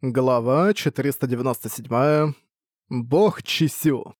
Глава 497. Бог Чисю.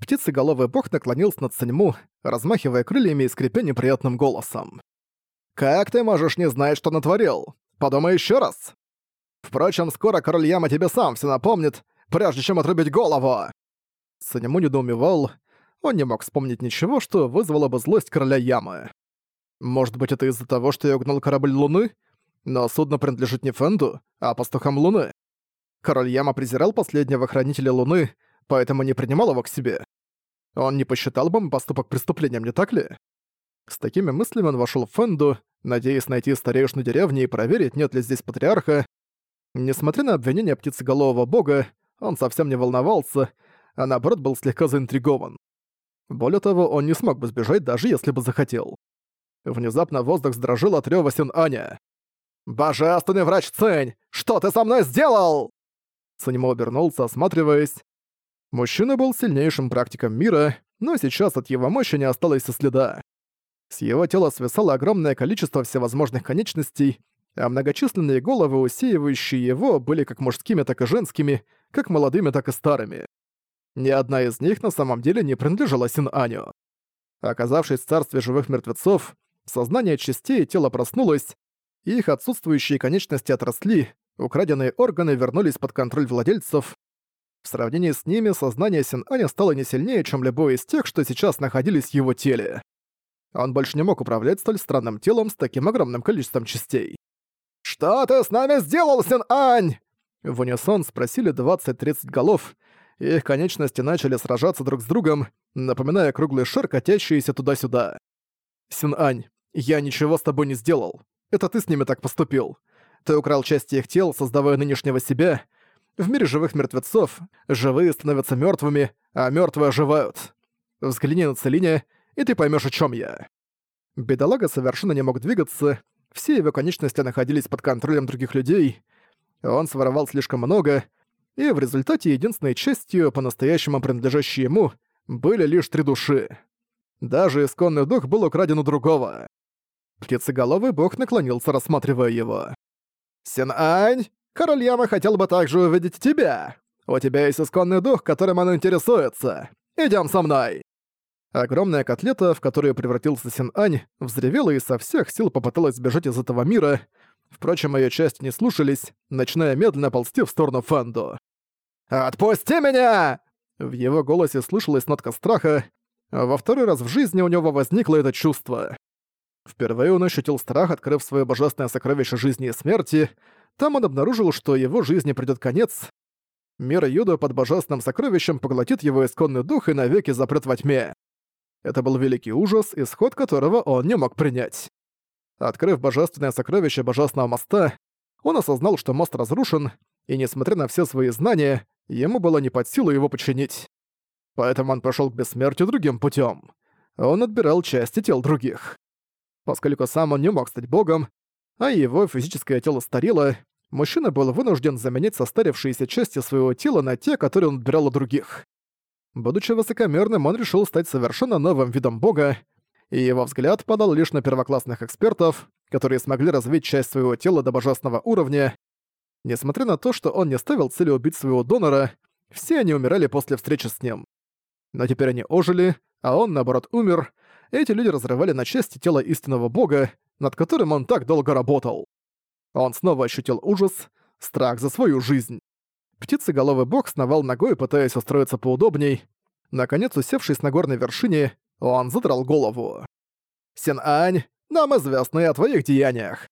Птицеголовый бог наклонился над Саньму, размахивая крыльями и скрипя неприятным голосом. «Как ты можешь не знать, что натворил? Подумай еще раз! Впрочем, скоро король Яма тебе сам все напомнит, прежде чем отрубить голову!» Саньму недоумевал, он не мог вспомнить ничего, что вызвало бы злость короля Ямы. Может быть, это из-за того, что я угнал корабль Луны? Но судно принадлежит не Фенду, а пастухам Луны. Король Яма презирал последнего хранителя Луны, поэтому не принимал его к себе. Он не посчитал бы поступок преступлением, не так ли? С такими мыслями он вошел в Фенду, надеясь найти старейшину деревни и проверить, нет ли здесь патриарха. Несмотря на обвинения птицеголового бога, он совсем не волновался, а наоборот был слегка заинтригован. Более того, он не смог бы сбежать, даже если бы захотел. Внезапно воздух сдрожил от рёва Син-Аня. «Божественный врач Цень! Что ты со мной сделал?» Циньмо обернулся, осматриваясь. Мужчина был сильнейшим практиком мира, но сейчас от его мощи не осталось и следа. С его тела свисало огромное количество всевозможных конечностей, а многочисленные головы, усеивающие его, были как мужскими, так и женскими, как молодыми, так и старыми. Ни одна из них на самом деле не принадлежала Син-Аню. Оказавшись в царстве живых мертвецов, сознание частей тела проснулось, их отсутствующие конечности отросли, украденные органы вернулись под контроль владельцев. В сравнении с ними сознание Син-Аня стало не сильнее, чем любой из тех, что сейчас находились в его теле. Он больше не мог управлять столь странным телом с таким огромным количеством частей. «Что ты с нами сделал, Син-Ань?» В унисон спросили 20-30 голов, и их конечности начали сражаться друг с другом, напоминая круглый шар, катящийся туда-сюда. «Син-Ань, я ничего с тобой не сделал. Это ты с ними так поступил. Ты украл части их тел, создавая нынешнего себя. В мире живых мертвецов живые становятся мертвыми, а мертвые оживают. Взгляни на Целине, и ты поймешь, о чем я. Бедолага совершенно не мог двигаться, все его конечности находились под контролем других людей. Он своровал слишком много, и в результате единственной частью, по-настоящему принадлежащей ему, были лишь три души. Даже исконный дух был украден у другого. Птицеголовый бог наклонился, рассматривая его. «Син-Ань, король Яма хотел бы также увидеть тебя. У тебя есть исконный дух, которым он интересуется. Идём со мной!» Огромная котлета, в которую превратился Син-Ань, взревела и со всех сил попыталась сбежать из этого мира. Впрочем, её части не слушались, начиная медленно ползти в сторону Фэнду. «Отпусти меня!» В его голосе слышалась нотка страха. Во второй раз в жизни у него возникло это чувство. Впервые он ощутил страх, открыв свое божественное сокровище жизни и смерти. Там он обнаружил, что его жизни придёт конец. Мир Юда под божественным сокровищем поглотит его исконный дух и навеки запрет во тьме. Это был великий ужас, исход которого он не мог принять. Открыв божественное сокровище Божественного моста, он осознал, что мост разрушен, и, несмотря на все свои знания, ему было не под силу его починить. Поэтому он пошёл к бессмертию другим путём. Он отбирал части тел других. Поскольку сам он не мог стать богом, а его физическое тело старело, мужчина был вынужден заменить состарившиеся части своего тела на те, которые он отбирал у других. Будучи высокомерным, он решил стать совершенно новым видом бога, и его взгляд падал лишь на первоклассных экспертов, которые смогли развить часть своего тела до божественного уровня. Несмотря на то, что он не ставил цели убить своего донора, все они умирали после встречи с ним. Но теперь они ожили, а он, наоборот, умер, эти люди разрывали на части тело истинного бога, над которым он так долго работал. Он снова ощутил ужас, страх за свою жизнь. Птицеголовый бог сновал ногой, пытаясь устроиться поудобней. Наконец, усевшись на горной вершине, он задрал голову. «Син-Ань, нам известно и о твоих деяниях.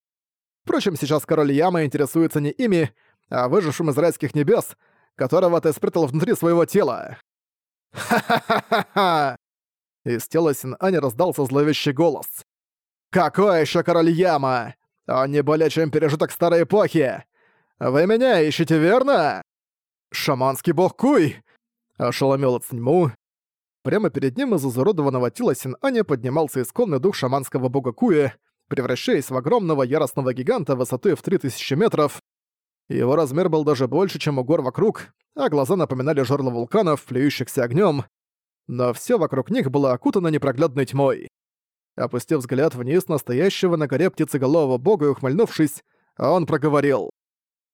Впрочем, сейчас король Яма интересуется не ими, а выжившим из райских небес, которого ты спрятал внутри своего тела. Ха-ха-ха-ха! Из тела Син-Ани раздался зловещий голос. «Какой еще король Яма? Он не более чем пережиток старой эпохи! Вы меня ищете, верно?» «Шаманский бог Куй!» — ошеломил Циньму. Прямо перед ним из изуродованного тела Син-Аня поднимался исконный дух шаманского бога Куя, превращаясь в огромного яростного гиганта высотой в 3000 метров. Его размер был даже больше, чем у гор вокруг, а глаза напоминали жерла вулканов, плюющихся огнем но все вокруг них было окутано непроглядной тьмой. Опустив взгляд вниз настоящего на горе птицеголового бога и ухмыльнувшись, он проговорил.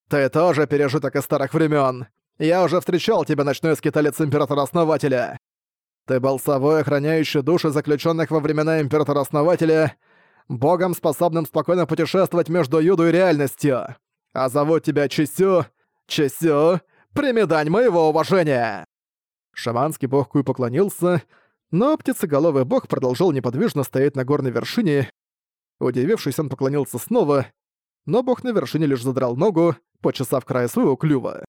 Ты тоже пережиток из старых времен. Я уже встречал тебя, ночной скиталец Императора-Основателя. Ты был совой, охраняющий души заключенных во времена Императора-Основателя, богом, способным спокойно путешествовать между Юду и реальностью. А зовут тебя Чисю. Чисю, прими дань моего уважения!» Шаманский бог Куй поклонился, но птицеголовый бог продолжал неподвижно стоять на горной вершине. Удивившись, он поклонился снова, но бог на вершине лишь задрал ногу, почесав край своего клюва.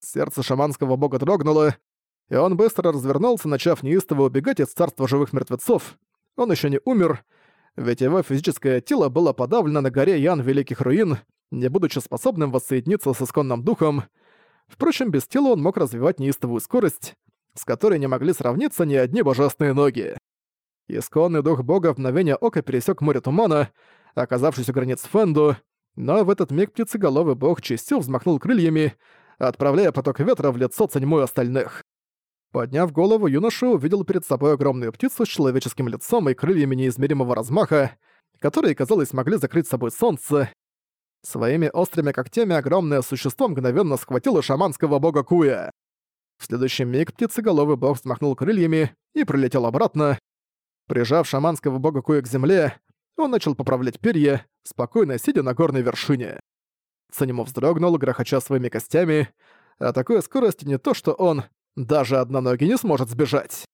Сердце шаманского бога дрогнуло, и он быстро развернулся, начав неистово убегать из царства живых мертвецов. Он еще не умер, ведь его физическое тело было подавлено на горе Ян Великих Руин, не будучи способным воссоединиться с исконным духом. Впрочем, без тела он мог развивать неистовую скорость, с которой не могли сравниться ни одни божественные ноги. Исконный дух бога в мгновение ока пересек море тумана, оказавшись у границ Фэнду, но в этот миг птицеголовый бог частью взмахнул крыльями, отправляя поток ветра в лицо ценьму остальных. Подняв голову, юноша увидел перед собой огромную птицу с человеческим лицом и крыльями неизмеримого размаха, которые, казалось, могли закрыть собой солнце. Своими острыми когтями огромное существо мгновенно схватило шаманского бога Куя. В следующий миг птицеголовый бог взмахнул крыльями и прилетел обратно. Прижав шаманского бога Куя к земле, он начал поправлять перья, спокойно сидя на горной вершине. Цанимо вздрогнул, грохоча своими костями. О такой скорости не то, что он, даже одноногий не сможет сбежать.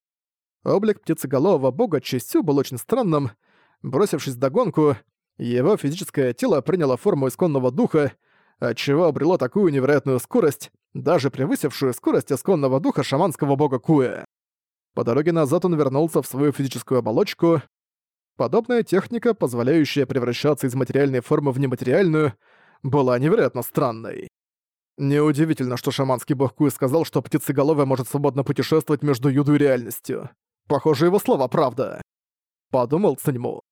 Облик птицеголового бога Чесю был очень странным. Бросившись догонку, его физическое тело приняло форму исконного духа, отчего обрело такую невероятную скорость, даже превысившую скорость исконного духа шаманского бога Куэ. По дороге назад он вернулся в свою физическую оболочку. Подобная техника, позволяющая превращаться из материальной формы в нематериальную, была невероятно странной. Неудивительно, что шаманский бог Куй сказал, что птицеголовая может свободно путешествовать между юду и реальностью. Похоже, его слова правда. Подумал Циньму.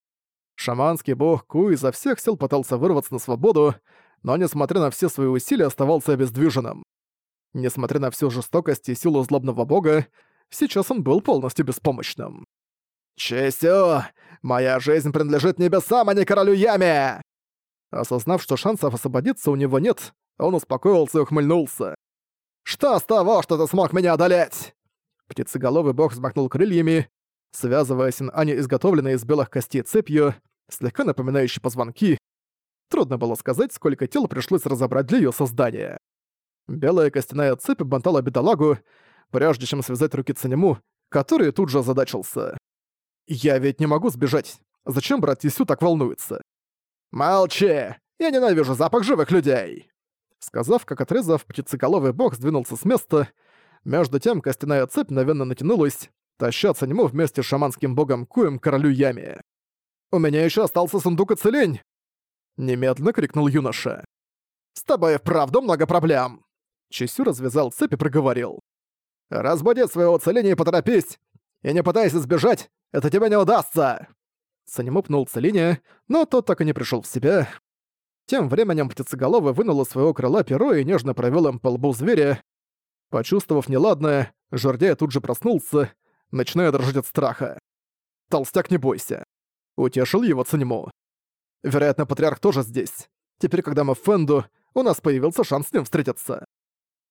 Шаманский бог Куй изо всех сил пытался вырваться на свободу, но, несмотря на все свои усилия, оставался обездвиженным. Несмотря на всю жестокость и силу злобного бога, сейчас он был полностью беспомощным. «Чесю! Моя жизнь принадлежит небесам, а не королю Яме!» Осознав, что шансов освободиться у него нет, он успокоился и ухмыльнулся. «Что с того, что ты смог меня одолеть?» Птицеголовый бог взмахнул крыльями, связывая Син-Ани, изготовленной из белых костей цепью, слегка напоминающей позвонки. Трудно было сказать, сколько тел пришлось разобрать для ее создания. Белая костяная цепь бантала бедолагу, прежде чем связать руки Цанему, который тут же озадачился. «Я ведь не могу сбежать. Зачем брат Тисю так волнуется?» «Молчи! Я ненавижу запах живых людей!» Сказав, как отрезав, птицеголовый бог сдвинулся с места. Между тем костяная цепь мгновенно натянулась, таща Цанему вместе с шаманским богом Куем королю Ями. «У меня еще остался сундук ицелень!» Немедленно крикнул юноша. «С тобой вправду много проблем!» Чесю развязал цепь и проговорил. «Разбуди своего целения и поторопись! И не пытайся сбежать, это тебе не удастся!» Санему пнул целение, но тот так и не пришел в себя. Тем временем птицеголовый вынул из своего крыла перо и нежно провел им по лбу зверя. Почувствовав неладное, жердяй тут же проснулся, начиная дрожать от страха. «Толстяк, не бойся!» Утешил его Циньму. «Вероятно, патриарх тоже здесь. Теперь, когда мы в Фэнду, у нас появился шанс с ним встретиться».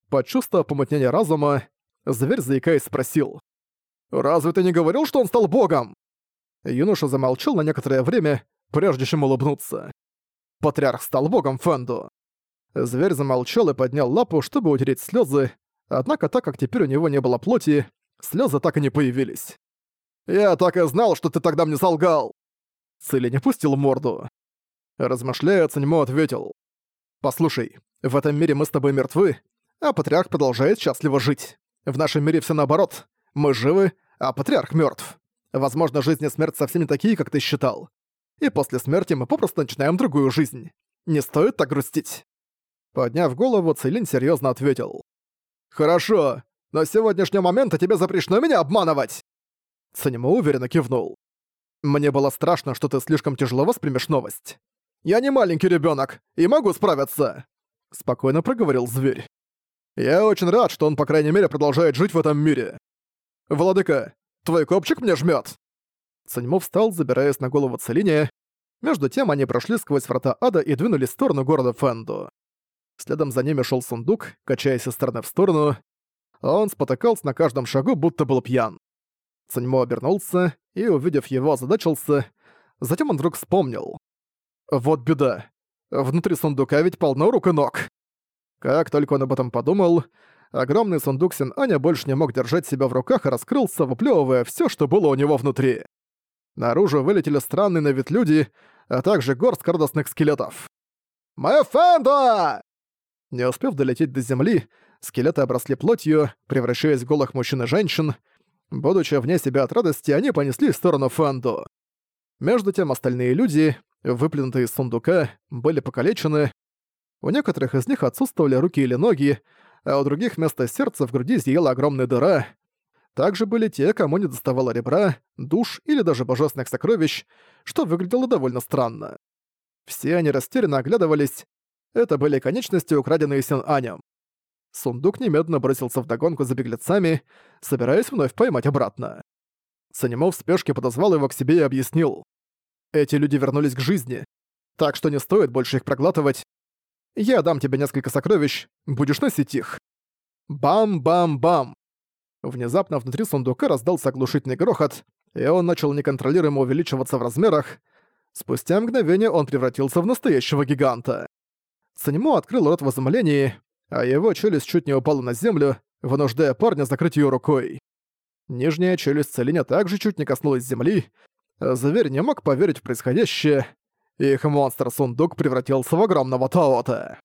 Почувствовав помутнение разума, зверь, заикаясь, спросил. «Разве ты не говорил, что он стал богом?» Юноша замолчал на некоторое время, прежде чем улыбнуться. Патриарх стал богом Фэнду. Зверь замолчал и поднял лапу, чтобы утереть слезы, однако так как теперь у него не было плоти, слезы так и не появились. «Я так и знал, что ты тогда мне солгал!» Цили не пустил морду. Размышляя, Циньмо ответил. «Послушай, в этом мире мы с тобой мертвы, а Патриарх продолжает счастливо жить. В нашем мире все наоборот. Мы живы, а Патриарх мертв. Возможно, жизнь и смерть совсем не такие, как ты считал и после смерти мы попросту начинаем другую жизнь. Не стоит так грустить». Подняв голову, Целин серьезно ответил. «Хорошо, но с сегодняшнего момента тебе запрещено меня обманывать!» Цанимо уверенно кивнул. «Мне было страшно, что ты слишком тяжело воспримешь новость. Я не маленький ребенок и могу справиться!» Спокойно проговорил зверь. «Я очень рад, что он, по крайней мере, продолжает жить в этом мире. Владыка, твой копчик мне жмет. Саньмо встал, забираясь на голову Целине. Между тем они прошли сквозь врата ада и двинулись в сторону города Фэнду. Следом за ними шел сундук, качаясь из стороны в сторону. Он спотыкался на каждом шагу, будто был пьян. Цаньмо обернулся и, увидев его, озадачился. Затем он вдруг вспомнил. Вот беда. Внутри сундука ведь полно рук и ног. Как только он об этом подумал, огромный сундук Син-Аня больше не мог держать себя в руках и раскрылся, выплевывая все, что было у него внутри. Наружу вылетели странные на вид люди, а также горстка радостных скелетов. «Моя фэнда!» Не успев долететь до земли, скелеты обросли плотью, превращаясь в голых мужчин и женщин. Будучи вне себя от радости, они понесли в сторону Фэнду. Между тем остальные люди, выплюнутые из сундука, были покалечены. У некоторых из них отсутствовали руки или ноги, а у других вместо сердца в груди зияла огромная дыра. Также были те, кому не доставало ребра, душ или даже божественных сокровищ, что выглядело довольно странно. Все они растерянно оглядывались. Это были конечности, украденные Син-Анем. Сундук немедленно бросился вдогонку за беглецами, собираясь вновь поймать обратно. Санимов в спешке подозвал его к себе и объяснил. «Эти люди вернулись к жизни, так что не стоит больше их проглатывать. Я дам тебе несколько сокровищ, будешь носить их». Бам-бам-бам! Внезапно внутри сундука раздался оглушительный грохот, и он начал неконтролируемо увеличиваться в размерах. Спустя мгновение он превратился в настоящего гиганта. Санимо открыл рот в изумлении, а его челюсть чуть не упала на землю, вынуждая парня закрыть ее рукой. Нижняя челюсть Целиня также чуть не коснулась земли. Зверь не мог поверить в происходящее. Их монстр-сундук превратился в огромного Таота.